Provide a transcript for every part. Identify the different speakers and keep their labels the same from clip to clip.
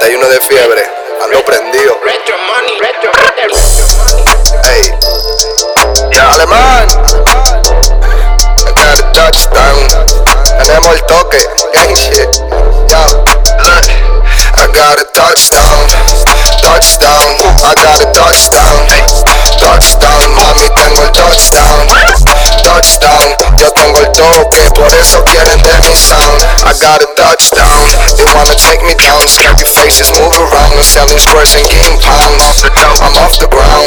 Speaker 1: 41 de fiebre, ando prendido. Hey, ya alemán. I got a touchdown. Tenemos el toque, gang shit. Yo, look, I got a touchdown. Touchdown, I got a touchdown. Touchdown, mami, tengo el touchdown. Touchdown, yo tengo el toque, por eso quieren de mi sound. I got a touchdown. Me down. Faces move around. Selling squares and game pounds. I'm off the ground.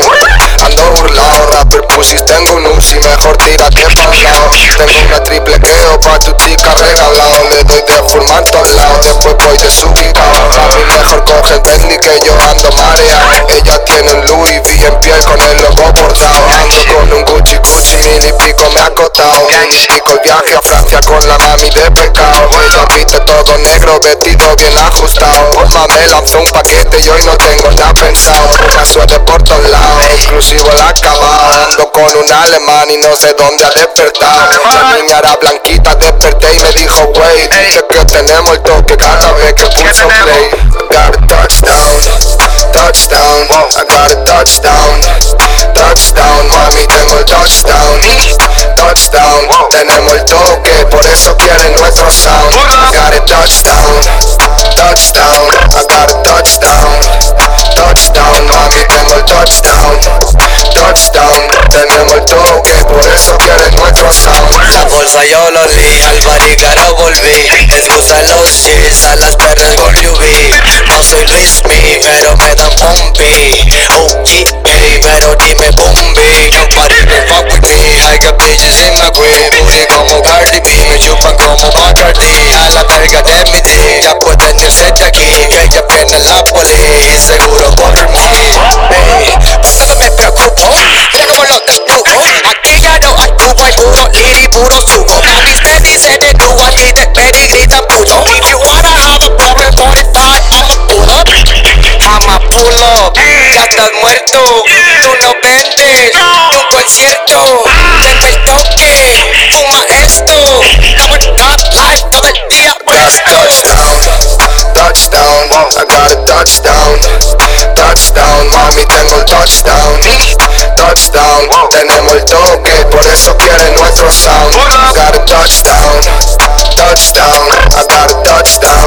Speaker 1: Ando burlado, rapper pussy. Tengo un Uzi, mejor tírate pa' un lado. Tengo una triple queo pa' tu chica regalado. Le doy de fumar todos lados. Después voy de subidado. Papi, mejor coge Bentley que yo mil y pico me ha costado. Y pico el viaje a Francia con la mami de pecado. Ella viste todo negro, vestido bien ajustado. Mamá me lanzó un paquete y hoy no tengo nada pensado. Una suerte por todos lados, exclusivo el acabado. Ando con un alemán y no sé dónde ha despertado. La niña era blanquita, desperté y me dijo, wey, dice que tenemos el toque cada vez que pulso play. Got a touchdown, touchdown, I got a touchdown, tenemos el toque, por eso quieren nuestro sound. I got a touchdown, touchdown, I got a touchdown, touchdown, mami tengo el touchdown, touchdown, tenemos el toque, por eso quieren nuestro sound.
Speaker 2: La bolsa yo lo li, al barricaro volví Les gustan los chis, a las perras WB No soy Luis Tú no vendes Un concierto. Tengo el toque Fuma esto. Estamos en top life Todo el día
Speaker 1: touchdown, touchdown, I got a touchdown, touchdown, mami tengo el touchdown, touchdown, tenemos el toque, por eso quieren nuestro sound. Got a touchdown, touchdown, I got a touchdown,